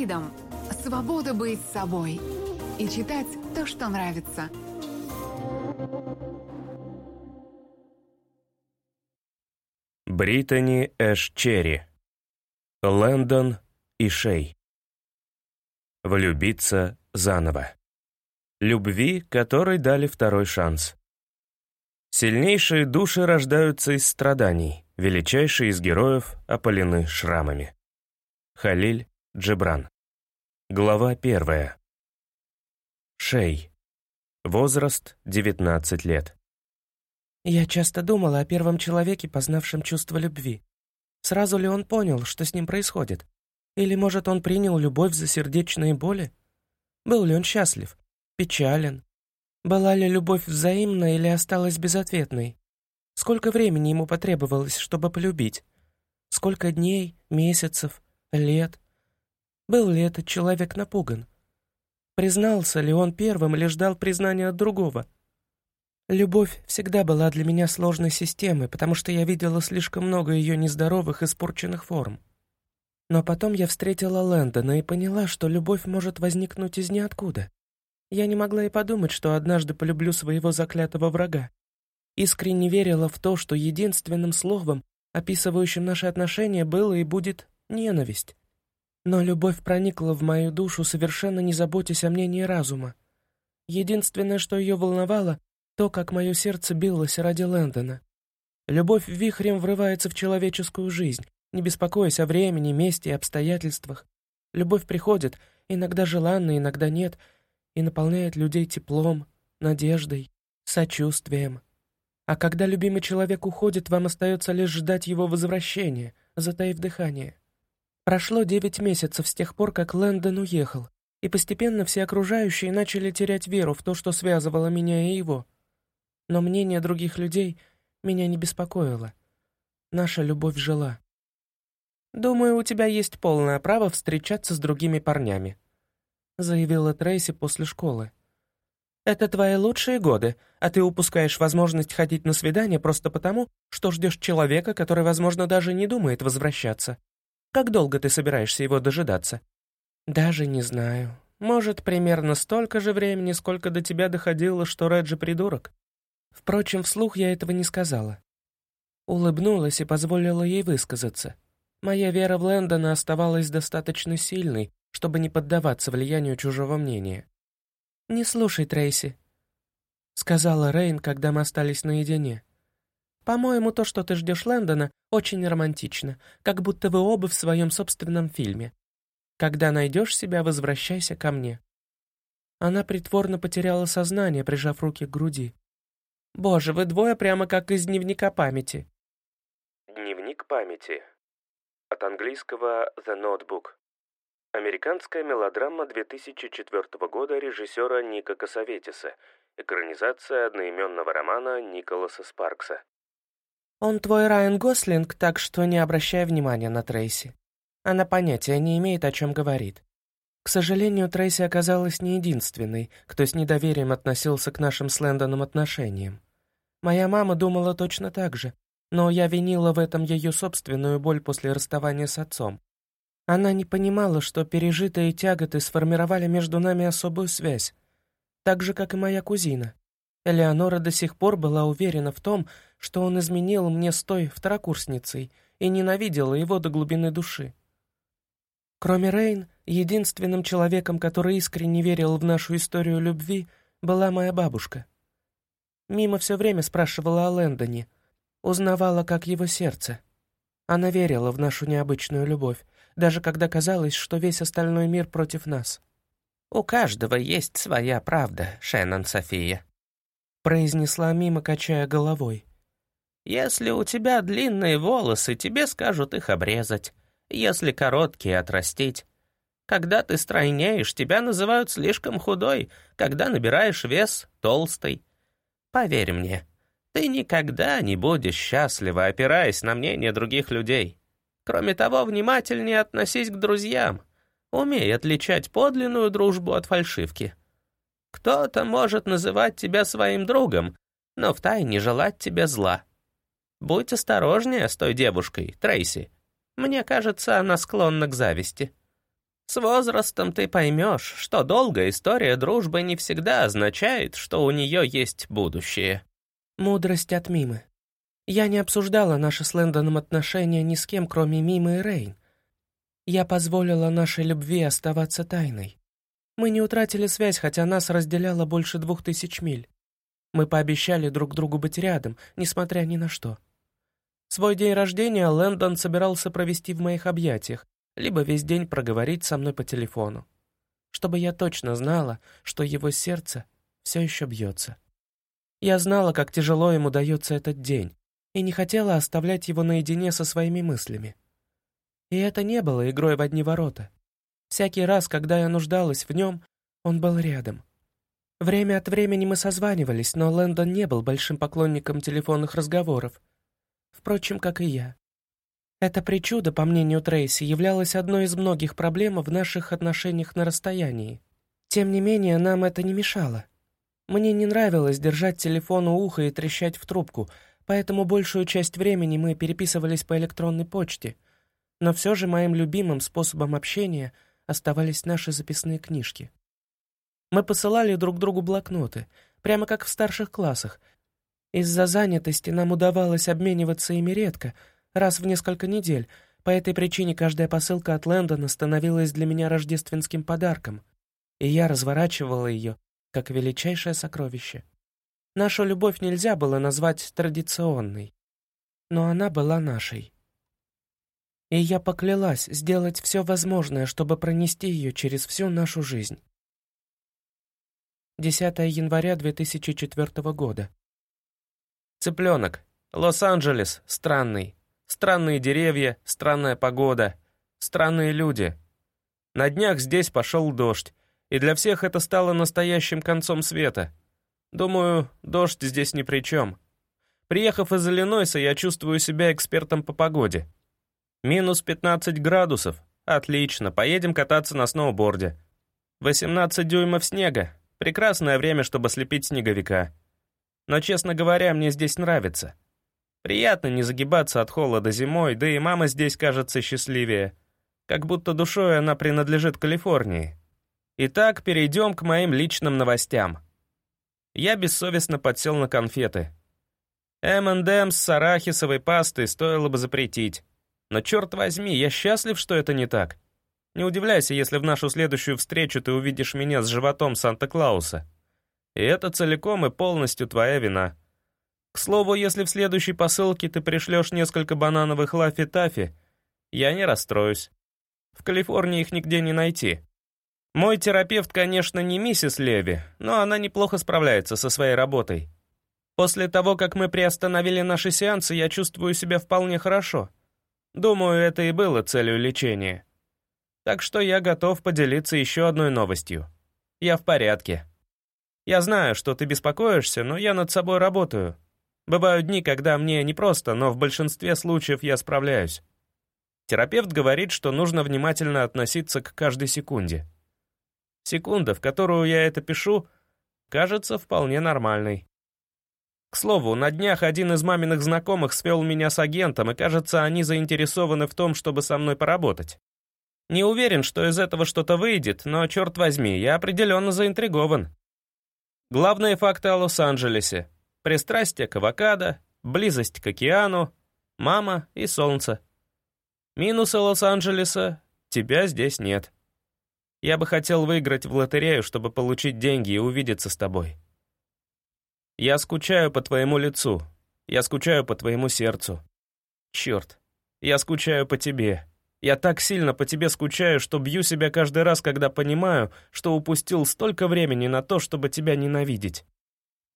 Фридом – свобода быть собой и читать то, что нравится. Британи Эш Черри. Лэндон и Шей. Влюбиться заново. Любви, которой дали второй шанс. Сильнейшие души рождаются из страданий, величайшие из героев опалены шрамами. Халиль Джебран. Глава первая. Шей. Возраст 19 лет. Я часто думала о первом человеке, познавшем чувство любви. Сразу ли он понял, что с ним происходит? Или, может, он принял любовь за сердечные боли? Был ли он счастлив? Печален? Была ли любовь взаимна или осталась безответной? Сколько времени ему потребовалось, чтобы полюбить? Сколько дней, месяцев, лет? Был ли этот человек напуган? Признался ли он первым или ждал признания от другого? Любовь всегда была для меня сложной системой, потому что я видела слишком много ее нездоровых, испорченных форм. Но потом я встретила Лэндона и поняла, что любовь может возникнуть из ниоткуда. Я не могла и подумать, что однажды полюблю своего заклятого врага. Искренне верила в то, что единственным словом, описывающим наши отношения, было и будет ненависть. Но любовь проникла в мою душу, совершенно не заботясь о мнении разума. Единственное, что ее волновало, то, как мое сердце билось ради Лэндона. Любовь вихрем врывается в человеческую жизнь, не беспокоясь о времени, месте и обстоятельствах. Любовь приходит, иногда желанно, иногда нет — и наполняет людей теплом, надеждой, сочувствием. А когда любимый человек уходит, вам остается лишь ждать его возвращения, затаив дыхание. Прошло девять месяцев с тех пор, как Лэндон уехал, и постепенно все окружающие начали терять веру в то, что связывало меня и его. Но мнение других людей меня не беспокоило. Наша любовь жила. «Думаю, у тебя есть полное право встречаться с другими парнями», заявила Трейси после школы. «Это твои лучшие годы, а ты упускаешь возможность ходить на свидание просто потому, что ждешь человека, который, возможно, даже не думает возвращаться. Как долго ты собираешься его дожидаться?» «Даже не знаю. Может, примерно столько же времени, сколько до тебя доходило, что Реджи придурок. Впрочем, вслух я этого не сказала. Улыбнулась и позволила ей высказаться. Моя вера в Лэндона оставалась достаточно сильной, чтобы не поддаваться влиянию чужого мнения. «Не слушай, Трейси», — сказала Рейн, когда мы остались наедине. «По-моему, то, что ты ждешь Лэндона, очень романтично, как будто вы оба в своем собственном фильме. Когда найдешь себя, возвращайся ко мне». Она притворно потеряла сознание, прижав руки к груди. «Боже, вы двое прямо как из дневника памяти». Дневник памяти. От английского «The Notebook». Американская мелодрама 2004 года режиссера Ника Косоветиса. Экранизация одноименного романа Николаса Спаркса. «Он твой Райан Гослинг, так что не обращай внимания на Трейси. Она понятия не имеет, о чем говорит. К сожалению, Трейси оказалась не единственной, кто с недоверием относился к нашим с Лэндоном отношениям. Моя мама думала точно так же, но я винила в этом ее собственную боль после расставания с отцом. Она не понимала, что пережитые тяготы сформировали между нами особую связь, так же, как и моя кузина. Элеонора до сих пор была уверена в том, что он изменил мне с той второкурсницей и ненавидела его до глубины души. Кроме Рейн, единственным человеком, который искренне верил в нашу историю любви, была моя бабушка. Мимо все время спрашивала о Лэндоне, узнавала, как его сердце. Она верила в нашу необычную любовь, даже когда казалось, что весь остальной мир против нас. «У каждого есть своя правда, Шеннон София», — произнесла мимо, качая головой. «Если у тебя длинные волосы, тебе скажут их обрезать. Если короткие — отрастить. Когда ты стройнеешь, тебя называют слишком худой, когда набираешь вес — толстый. Поверь мне, ты никогда не будешь счастлива, опираясь на мнение других людей. Кроме того, внимательнее относись к друзьям. Умей отличать подлинную дружбу от фальшивки. Кто-то может называть тебя своим другом, но втайне желать тебе зла. Будь осторожнее с той девушкой, Трейси. Мне кажется, она склонна к зависти. С возрастом ты поймешь, что долгая история дружбы не всегда означает, что у нее есть будущее. Мудрость от Мимы. Я не обсуждала наши с Лэндоном отношения ни с кем, кроме Мимы и Рейн. Я позволила нашей любви оставаться тайной. Мы не утратили связь, хотя нас разделяло больше двух тысяч миль. Мы пообещали друг другу быть рядом, несмотря ни на что. Свой день рождения Лэндон собирался провести в моих объятиях, либо весь день проговорить со мной по телефону, чтобы я точно знала, что его сердце все еще бьется. Я знала, как тяжело ему дается этот день, и не хотела оставлять его наедине со своими мыслями. И это не было игрой в одни ворота. Всякий раз, когда я нуждалась в нем, он был рядом. Время от времени мы созванивались, но Лэндон не был большим поклонником телефонных разговоров. Впрочем, как и я. Это причуда, по мнению Трейси, являлась одной из многих проблем в наших отношениях на расстоянии. Тем не менее, нам это не мешало. Мне не нравилось держать телефон у уха и трещать в трубку — поэтому большую часть времени мы переписывались по электронной почте, но все же моим любимым способом общения оставались наши записные книжки. Мы посылали друг другу блокноты, прямо как в старших классах. Из-за занятости нам удавалось обмениваться ими редко, раз в несколько недель, по этой причине каждая посылка от Лэндона становилась для меня рождественским подарком, и я разворачивала ее как величайшее сокровище. Нашу любовь нельзя было назвать традиционной, но она была нашей. И я поклялась сделать все возможное, чтобы пронести ее через всю нашу жизнь. 10 января 2004 года. Цыпленок. Лос-Анджелес. Странный. Странные деревья, странная погода, странные люди. На днях здесь пошел дождь, и для всех это стало настоящим концом света. Думаю, дождь здесь ни при чем. Приехав из Иллинойса, я чувствую себя экспертом по погоде. Минус 15 градусов. Отлично, поедем кататься на сноуборде. 18 дюймов снега. Прекрасное время, чтобы слепить снеговика. Но, честно говоря, мне здесь нравится. Приятно не загибаться от холода зимой, да и мама здесь кажется счастливее. Как будто душой она принадлежит Калифорнии. Итак, перейдем к моим личным новостям. Я бессовестно подсел на конфеты. M&M's с арахисовой пастой стоило бы запретить. Но черт возьми, я счастлив, что это не так. Не удивляйся, если в нашу следующую встречу ты увидишь меня с животом Санта-Клауса. И это целиком и полностью твоя вина. К слову, если в следующей посылке ты пришлешь несколько банановых лафи-тафи, я не расстроюсь. В Калифорнии их нигде не найти. Мой терапевт, конечно, не миссис Леви, но она неплохо справляется со своей работой. После того, как мы приостановили наши сеансы, я чувствую себя вполне хорошо. Думаю, это и было целью лечения. Так что я готов поделиться еще одной новостью. Я в порядке. Я знаю, что ты беспокоишься, но я над собой работаю. Бывают дни, когда мне непросто, но в большинстве случаев я справляюсь. Терапевт говорит, что нужно внимательно относиться к каждой секунде. Секунда, в которую я это пишу, кажется вполне нормальной. К слову, на днях один из маминых знакомых свел меня с агентом, и, кажется, они заинтересованы в том, чтобы со мной поработать. Не уверен, что из этого что-то выйдет, но, черт возьми, я определенно заинтригован. Главные факты о Лос-Анджелесе. Пристрастие к авокадо, близость к океану, мама и солнце. Минусы Лос-Анджелеса — тебя здесь нет. Я бы хотел выиграть в лотерею, чтобы получить деньги и увидеться с тобой. Я скучаю по твоему лицу. Я скучаю по твоему сердцу. Черт, я скучаю по тебе. Я так сильно по тебе скучаю, что бью себя каждый раз, когда понимаю, что упустил столько времени на то, чтобы тебя ненавидеть.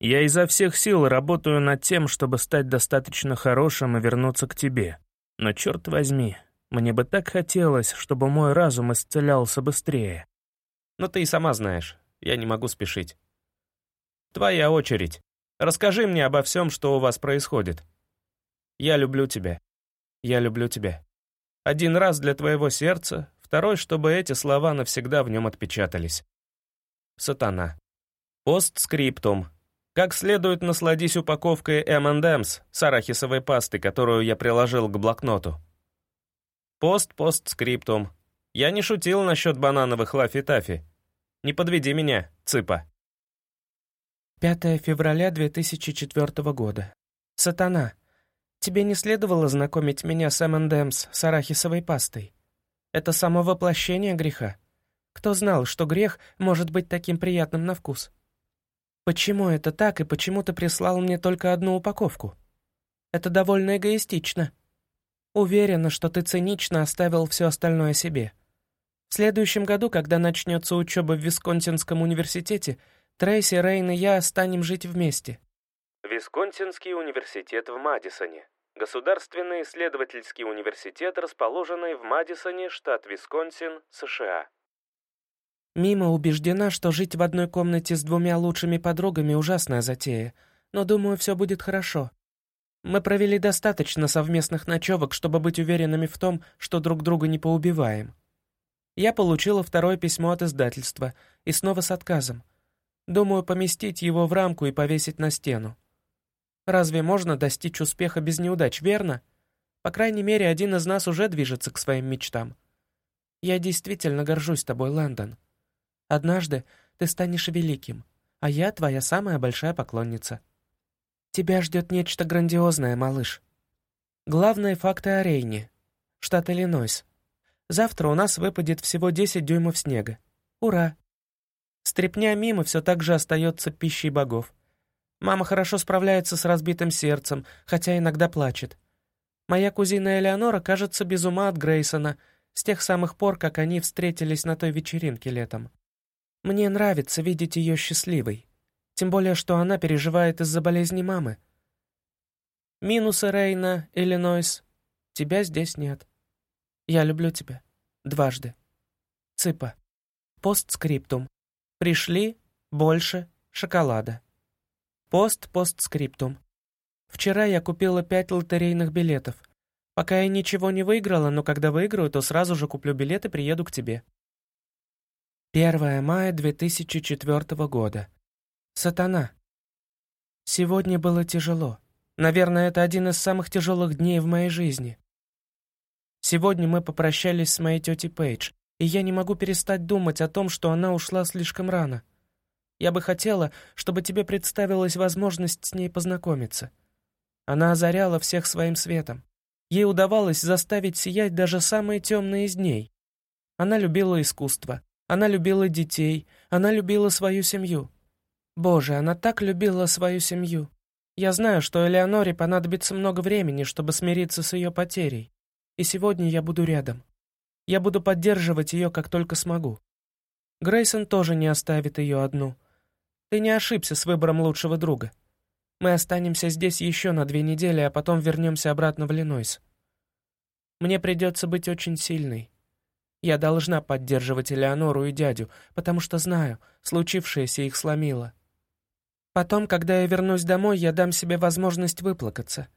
Я изо всех сил работаю над тем, чтобы стать достаточно хорошим и вернуться к тебе. Но черт возьми, мне бы так хотелось, чтобы мой разум исцелялся быстрее. Но ты и сама знаешь, я не могу спешить. Твоя очередь. Расскажи мне обо всем, что у вас происходит. Я люблю тебя. Я люблю тебя. Один раз для твоего сердца, второй, чтобы эти слова навсегда в нем отпечатались. Сатана. Постскриптум. Как следует насладись упаковкой M&M's с арахисовой пасты, которую я приложил к блокноту. Пост-постскриптум. Я не шутил насчет банановых лафи-тафи. Не подведи меня, цыпа. 5 февраля 2004 года. Сатана. Тебе не следовало знакомить меня с M&M's с арахисовой пастой. Это само воплощение греха. Кто знал, что грех может быть таким приятным на вкус? Почему это так, и почему ты прислал мне только одну упаковку? Это довольно эгоистично. Уверена, что ты цинично оставил все остальное себе. В следующем году, когда начнется учеба в Висконсинском университете, Трейси, Рейн и я станем жить вместе. Висконсинский университет в Мадисоне. Государственный исследовательский университет, расположенный в Мадисоне, штат Висконсин, США. Мима убеждена, что жить в одной комнате с двумя лучшими подругами — ужасная затея, но, думаю, все будет хорошо. Мы провели достаточно совместных ночевок, чтобы быть уверенными в том, что друг друга не поубиваем. Я получила второе письмо от издательства, и снова с отказом. Думаю, поместить его в рамку и повесить на стену. Разве можно достичь успеха без неудач, верно? По крайней мере, один из нас уже движется к своим мечтам. Я действительно горжусь тобой, Лэндон. Однажды ты станешь великим, а я твоя самая большая поклонница. Тебя ждет нечто грандиозное, малыш. Главные факты о Рейне, штат Иллинойс. Завтра у нас выпадет всего 10 дюймов снега. Ура! Стрепня мимо все так же остается пищей богов. Мама хорошо справляется с разбитым сердцем, хотя иногда плачет. Моя кузина Элеонора кажется без ума от Грейсона с тех самых пор, как они встретились на той вечеринке летом. Мне нравится видеть ее счастливой. Тем более, что она переживает из-за болезни мамы. Минусы Рейна, Иллинойс. Тебя здесь нет. Я люблю тебя. Дважды. Цыпа. Постскриптум. Пришли больше шоколада. Пост-постскриптум. Вчера я купила пять лотерейных билетов. Пока я ничего не выиграла, но когда выиграю, то сразу же куплю билет и приеду к тебе. 1 мая 2004 года. Сатана. Сегодня было тяжело. Наверное, это один из самых тяжелых дней в моей жизни. Сегодня мы попрощались с моей тетей Пейдж, и я не могу перестать думать о том, что она ушла слишком рано. Я бы хотела, чтобы тебе представилась возможность с ней познакомиться. Она озаряла всех своим светом. Ей удавалось заставить сиять даже самые темные из дней. Она любила искусство, она любила детей, она любила свою семью. Боже, она так любила свою семью. Я знаю, что Элеоноре понадобится много времени, чтобы смириться с ее потерей. И сегодня я буду рядом. Я буду поддерживать ее, как только смогу. Грейсон тоже не оставит ее одну. Ты не ошибся с выбором лучшего друга. Мы останемся здесь еще на две недели, а потом вернемся обратно в Иллинойс. Мне придется быть очень сильной. Я должна поддерживать Элеонору и дядю, потому что знаю, случившееся их сломило. Потом, когда я вернусь домой, я дам себе возможность выплакаться.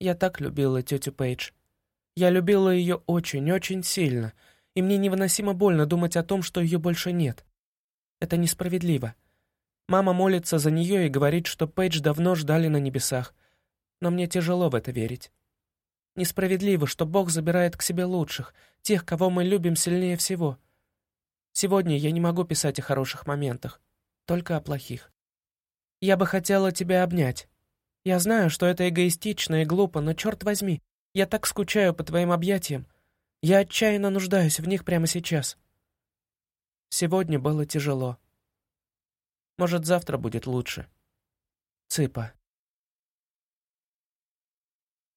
Я так любила тетю Пейдж. Я любила ее очень-очень сильно, и мне невыносимо больно думать о том, что ее больше нет. Это несправедливо. Мама молится за нее и говорит, что Пейдж давно ждали на небесах, но мне тяжело в это верить. Несправедливо, что Бог забирает к себе лучших, тех, кого мы любим сильнее всего. Сегодня я не могу писать о хороших моментах, только о плохих. Я бы хотела тебя обнять. Я знаю, что это эгоистично и глупо, но черт возьми, я так скучаю по твоим объятиям. Я отчаянно нуждаюсь в них прямо сейчас. Сегодня было тяжело. Может, завтра будет лучше. Цыпа.